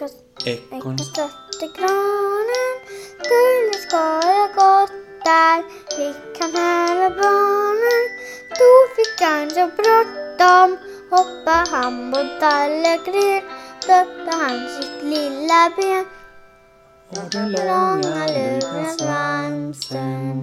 Ekorr'n stött granen. Skulle skoja gott gått där. Fick han höra barnen. Då fick han så bråttom. Hoppa han på tallegren, Stötte han sitt lilla ben. Och den Långa luren svansen.